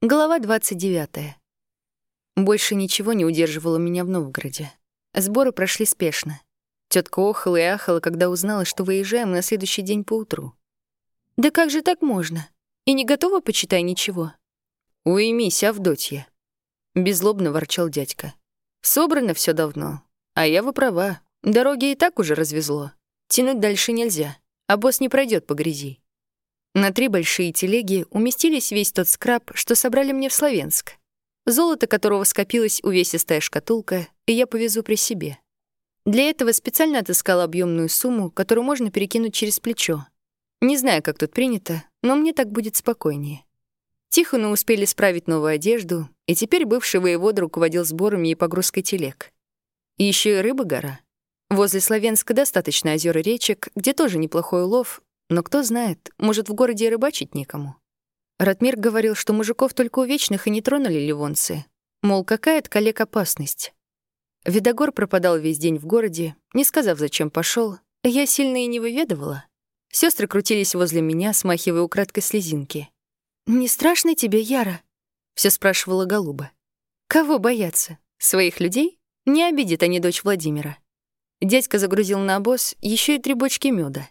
Глава 29. Больше ничего не удерживало меня в Новгороде. Сборы прошли спешно. Тетка охала и ахала, когда узнала, что выезжаем на следующий день поутру. «Да как же так можно? И не готова, почитай, ничего?» «Уймись, Авдотья», — беззлобно ворчал дядька. «Собрано все давно. А я вы права. Дороги и так уже развезло. Тянуть дальше нельзя, а босс не пройдет по грязи. На три большие телеги уместились весь тот скраб, что собрали мне в Словенск. Золото которого скопилась увесистая шкатулка, и я повезу при себе. Для этого специально отыскала объемную сумму, которую можно перекинуть через плечо. Не знаю, как тут принято, но мне так будет спокойнее. Тихону успели справить новую одежду, и теперь бывший воевода руководил сборами и погрузкой телег. И еще и рыба гора. Возле Словенска достаточно озер и речек, где тоже неплохой улов, но кто знает, может, в городе и рыбачить некому. Ратмир говорил, что мужиков только у вечных и не тронули ливонцы. Мол, какая от коллег опасность. Видогор пропадал весь день в городе, не сказав, зачем пошел. Я сильно и не выведывала. Сестры крутились возле меня, смахивая украдкой слезинки. «Не страшно тебе, Яра?» — все спрашивала Голуба. «Кого бояться? Своих людей? Не обидит они дочь Владимира». Дядька загрузил на обоз еще и три бочки меда.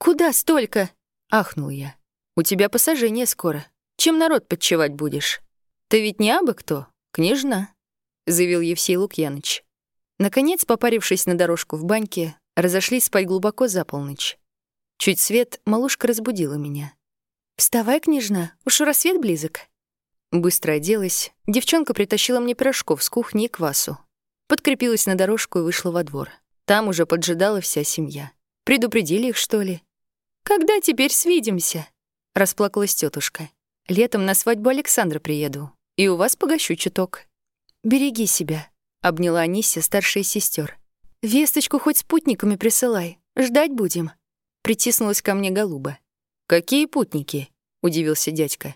«Куда столько?» — ахнул я. «У тебя посажение скоро. Чем народ подчевать будешь? Ты ведь не абы кто, княжна», — заявил Евсей Лукьяныч. Наконец, попарившись на дорожку в баньке, разошлись спать глубоко за полночь. Чуть свет, малушка разбудила меня. «Вставай, княжна, уж рассвет близок». Быстро оделась, девчонка притащила мне пирожков с кухни и квасу. Подкрепилась на дорожку и вышла во двор. Там уже поджидала вся семья. Предупредили их, что ли? «Когда теперь свидимся?» — расплакалась тетушка. «Летом на свадьбу Александра приеду, и у вас погощу чуток». «Береги себя», — обняла Анисия старшая сестер. «Весточку хоть спутниками присылай, ждать будем», — притиснулась ко мне голуба. «Какие путники?» — удивился дядька.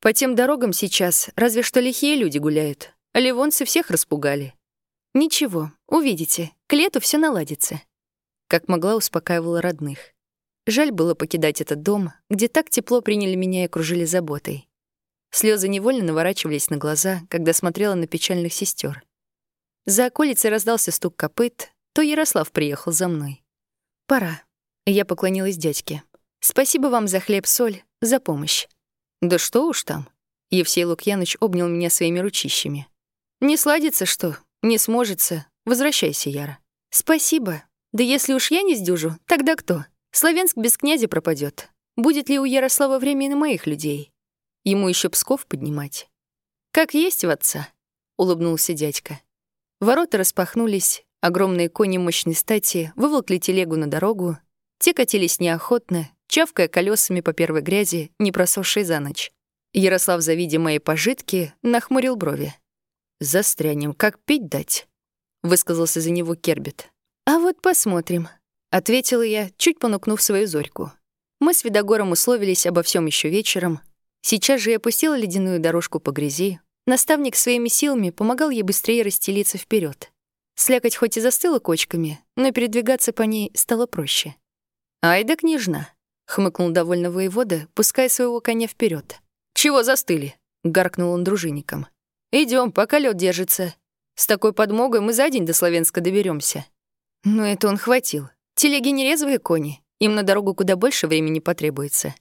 «По тем дорогам сейчас разве что лихие люди гуляют, ливонцы всех распугали». «Ничего, увидите, к лету все наладится», — как могла успокаивала родных. Жаль было покидать этот дом, где так тепло приняли меня и окружили заботой. Слезы невольно наворачивались на глаза, когда смотрела на печальных сестер. За околицей раздался стук копыт, то Ярослав приехал за мной. «Пора». Я поклонилась дядьке. «Спасибо вам за хлеб-соль, за помощь». «Да что уж там». Евсей Лукьяныч обнял меня своими ручищами. «Не сладится что? Не сможется. Возвращайся, Яра». «Спасибо. Да если уж я не сдюжу, тогда кто?» Славянск без князя пропадет. Будет ли у Ярослава время на моих людей? Ему еще Псков поднимать. Как есть в отца, улыбнулся дядька. Ворота распахнулись, огромные кони мощной стати выволкли телегу на дорогу. Те катились неохотно, чавкая колесами по первой грязи, не просохшей за ночь. Ярослав, завидя мои пожитки, нахмурил брови. «Застрянем, как пить дать?» — высказался за него Кербит. «А вот посмотрим», Ответила я, чуть понукнув свою зорьку. Мы с Видогором условились обо всем еще вечером. Сейчас же я опустила ледяную дорожку по грязи. Наставник своими силами помогал ей быстрее расстелиться вперед. Слякоть хоть и застыла кочками, но передвигаться по ней стало проще. «Ай да княжна!» — хмыкнул довольно воевода, пуская своего коня вперед. «Чего застыли?» — гаркнул он дружинникам. Идем, пока лед держится. С такой подмогой мы за день до Словенска доберемся. Но это он хватил. Телеги не резвые кони, им на дорогу куда больше времени потребуется.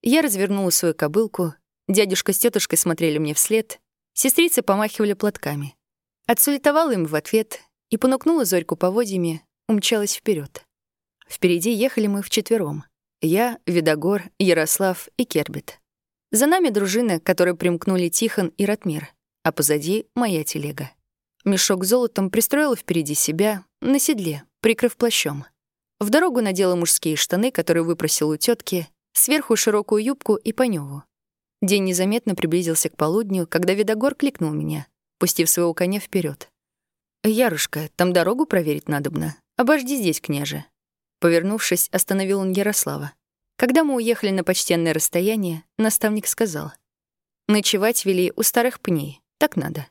Я развернула свою кобылку, дядюшка с тетушкой смотрели мне вслед, сестрицы помахивали платками. Отсулетовала им в ответ и понукнула Зорьку поводьями, умчалась вперед. Впереди ехали мы вчетвером. Я, Видогор, Ярослав и Кербит. За нами дружина, которой примкнули Тихон и Ратмир, а позади — моя телега. Мешок золотом пристроила впереди себя, на седле, прикрыв плащом. В дорогу надела мужские штаны, которые выпросил у тетки, сверху широкую юбку и панёву. День незаметно приблизился к полудню, когда Видогор кликнул меня, пустив своего коня вперед. «Ярушка, там дорогу проверить надобно. Обожди здесь, княже». Повернувшись, остановил он Ярослава. Когда мы уехали на почтенное расстояние, наставник сказал. «Ночевать вели у старых пней. Так надо».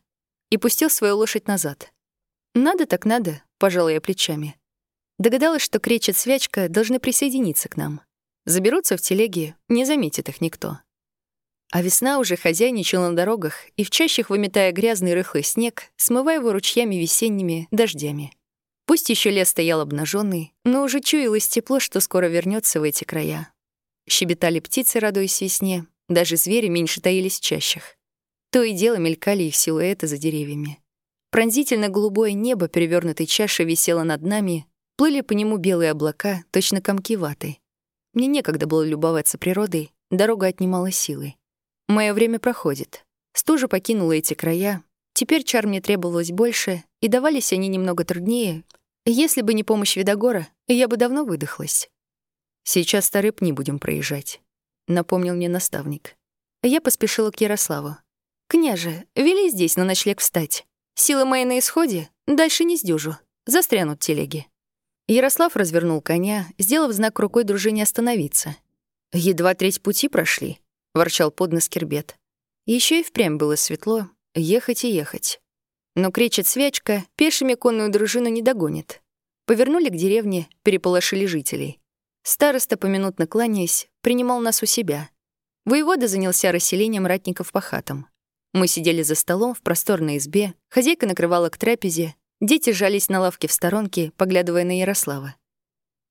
И пустил свою лошадь назад. «Надо так надо», — пожала я плечами. Догадалась, что кречет свячка должны присоединиться к нам. Заберутся в телеге, не заметит их никто. А весна уже хозяйничала на дорогах и в чащах выметая грязный рыхлый снег, смывая его ручьями весенними дождями. Пусть еще лес стоял обнаженный, но уже чуялось тепло, что скоро вернется в эти края. Щебетали птицы, радуясь весне, даже звери меньше таились в чащах. То и дело мелькали их силуэты за деревьями. Пронзительно голубое небо перевернутой чаши висело над нами, плыли по нему белые облака, точно комки ваты. Мне некогда было любоваться природой, дорога отнимала силы. Мое время проходит. Стужа покинула эти края. Теперь чар мне требовалось больше, и давались они немного труднее. Если бы не помощь Видогора, я бы давно выдохлась. «Сейчас старый пни будем проезжать», — напомнил мне наставник. Я поспешила к Ярославу. «Княже, вели здесь на ночлег встать. Силы мои на исходе, дальше не сдюжу. Застрянут телеги». Ярослав развернул коня, сделав знак рукой дружине остановиться. Едва треть пути прошли, — ворчал под нос Кербет. Еще и впрямь было светло, ехать и ехать. Но кричит свячка, пешими конную дружину не догонит. Повернули к деревне, переполошили жителей. Староста, поминутно кланяясь, принимал нас у себя. Воевода занялся расселением ратников по хатам. Мы сидели за столом в просторной избе, хозяйка накрывала к трапезе, дети жались на лавке в сторонке, поглядывая на Ярослава.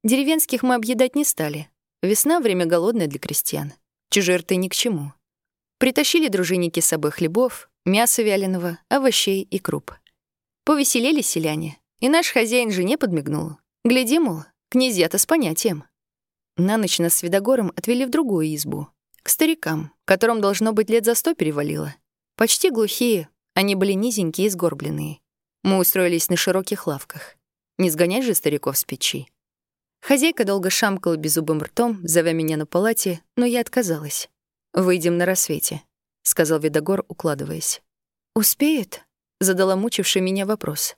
Деревенских мы объедать не стали. Весна — время голодное для крестьян. Чужие рты ни к чему. Притащили дружинники с собой хлебов, мяса вяленого, овощей и круп. Повеселели селяне, и наш хозяин жене подмигнул. Гляди, мол, князья-то с понятием. На ночь нас с Видогором отвели в другую избу. К старикам, которым должно быть лет за сто перевалило. Почти глухие, они были низенькие и сгорбленные. Мы устроились на широких лавках. Не сгонять же стариков с печи. Хозяйка долго шамкала беззубым ртом, зовя меня на палате, но я отказалась. «Выйдем на рассвете», — сказал Видогор, укладываясь. «Успеет?» — задала мучивший меня вопрос.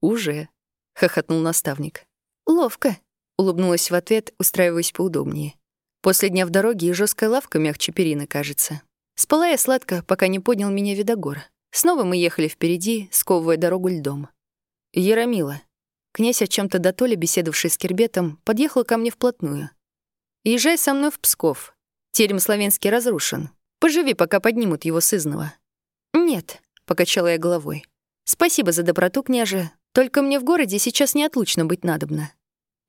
«Уже», — хохотнул наставник. «Ловко», — улыбнулась в ответ, устраиваясь поудобнее. После дня в дороге и жесткая лавка мягче перины, кажется. Спала я сладко, пока не поднял меня Видогор. Снова мы ехали впереди, сковывая дорогу льдом. «Яромила», Князь, о чем то дотоле беседовавший с Кербетом, подъехал ко мне вплотную. «Езжай со мной в Псков. Терем Славянский разрушен. Поживи, пока поднимут его сызного». «Нет», — покачала я головой. «Спасибо за доброту, княже. Только мне в городе сейчас неотлучно быть надобно.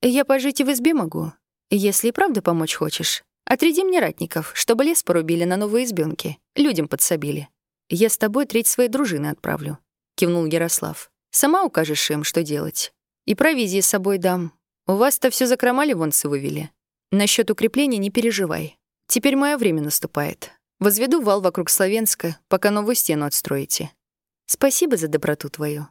Я пожить и в избе могу. Если и правда помочь хочешь, отряди мне ратников, чтобы лес порубили на новые избенки, людям подсобили. Я с тобой треть своей дружины отправлю», — кивнул Ярослав. «Сама укажешь им, что делать». И провизии с собой дам. У вас-то все закромали вонцы вывели. Насчет укрепления не переживай. Теперь мое время наступает. Возведу вал вокруг Славенска, пока новую стену отстроите. Спасибо за доброту твою.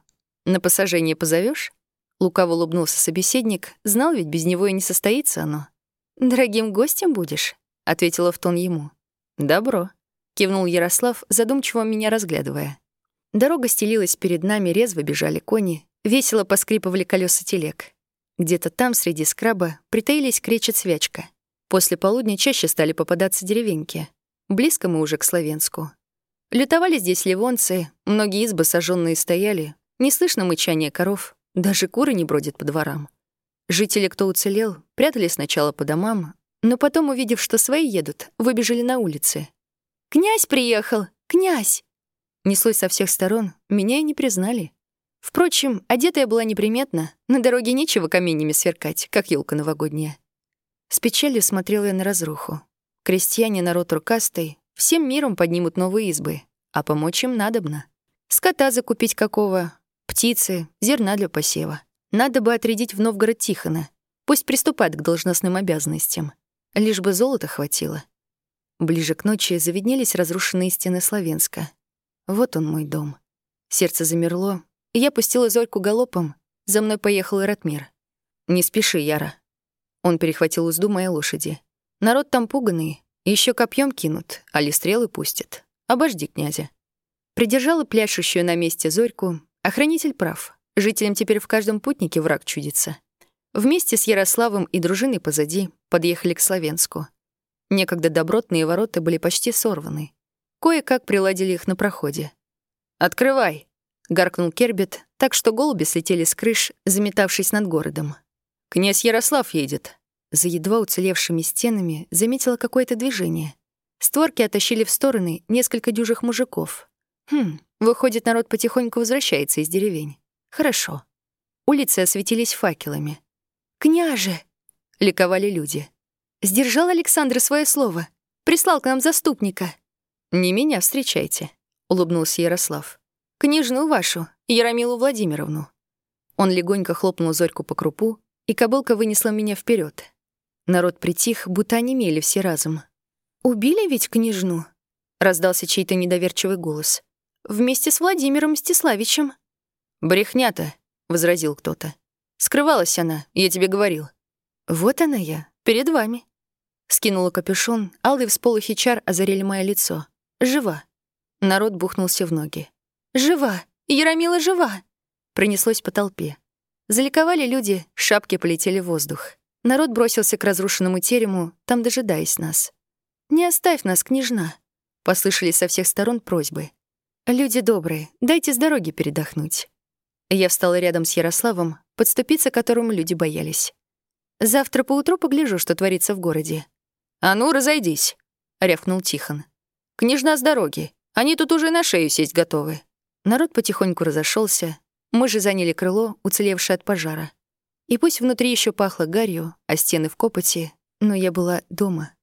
На посажение позовешь? Лукаво улыбнулся собеседник, знал ведь без него и не состоится оно. «Дорогим гостем будешь?» — ответила в тон ему. «Добро», — кивнул Ярослав, задумчиво меня разглядывая. Дорога стелилась перед нами, резво бежали кони, Весело поскрипывали колеса телег. Где-то там, среди скраба, притаились кречет свячка. После полудня чаще стали попадаться деревеньки. Близко мы уже к Словенску. Лютовали здесь ливонцы, многие избы сожженные стояли, не слышно мычания коров, даже куры не бродят по дворам. Жители, кто уцелел, прятались сначала по домам, но потом, увидев, что свои едут, выбежали на улицы. «Князь приехал! Князь!» Неслось со всех сторон, меня и не признали. Впрочем, одетая была неприметно, на дороге нечего каменями сверкать, как елка новогодняя. С печалью смотрела я на разруху. Крестьяне, народ рукастый, всем миром поднимут новые избы, а помочь им надобно. Скота закупить какого, птицы, зерна для посева. Надо бы отрядить в Новгород Тихона. Пусть приступает к должностным обязанностям. Лишь бы золота хватило. Ближе к ночи завиднелись разрушенные стены Славенска. Вот он мой дом. Сердце замерло, и я пустила Зорьку галопом. За мной поехал Ратмир. «Не спеши, Яра». Он перехватил узду моей лошади. «Народ там пуганный, еще копьем кинут, али стрелы пустят. Обожди, князя». Придержала пляшущую на месте Зорьку. Охранитель прав. Жителям теперь в каждом путнике враг чудится. Вместе с Ярославом и дружиной позади подъехали к Славенску. Некогда добротные ворота были почти сорваны. Кое-как приладили их на проходе. «Открывай!» — гаркнул Кербет, так что голуби слетели с крыш, заметавшись над городом. «Князь Ярослав едет». За едва уцелевшими стенами заметила какое-то движение. Створки оттащили в стороны несколько дюжих мужиков. Хм, выходит, народ потихоньку возвращается из деревень. Хорошо. Улицы осветились факелами. «Княже!» — ликовали люди. «Сдержал Александр свое слово. Прислал к нам заступника». «Не меня встречайте», — улыбнулся Ярослав. «Княжну вашу, Яромилу Владимировну». Он легонько хлопнул Зорьку по крупу, и кобылка вынесла меня вперед. Народ притих, будто онемели все разом. «Убили ведь княжну?» — раздался чей-то недоверчивый голос. «Вместе с Владимиром Мстиславичем». «Брехня-то», — возразил кто-то. «Скрывалась она, я тебе говорил». «Вот она я, перед вами». Скинула капюшон, алые всполохи чар озарили мое лицо. «Жива». Народ бухнулся в ноги. «Жива! Яромила жива!» Пронеслось по толпе. Заликовали люди, шапки полетели в воздух. Народ бросился к разрушенному терему, там дожидаясь нас. «Не оставь нас, княжна!» — послышались со всех сторон просьбы. «Люди добрые, дайте с дороги передохнуть». Я встала рядом с Ярославом, подступиться к которому люди боялись. «Завтра поутру погляжу, что творится в городе». «А ну, разойдись!» — рявкнул Тихон. «Княжна с дороги. Они тут уже на шею сесть готовы». Народ потихоньку разошелся. Мы же заняли крыло, уцелевшее от пожара. И пусть внутри еще пахло гарью, а стены в копоти, но я была дома.